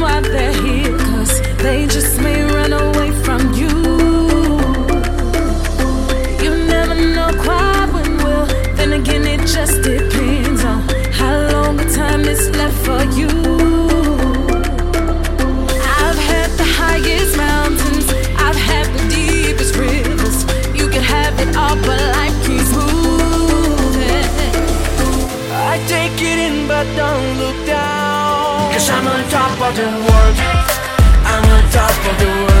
why they're here, cause they just may run away from you. You never know quite when will, then again, it just depends on how long the time is left for you. I've had the highest mountains, I've had the deepest rivers. You can have it all, but life keeps moving. I take it in, but don't look down. Cause I'm on top of the world. I'm on top of the world.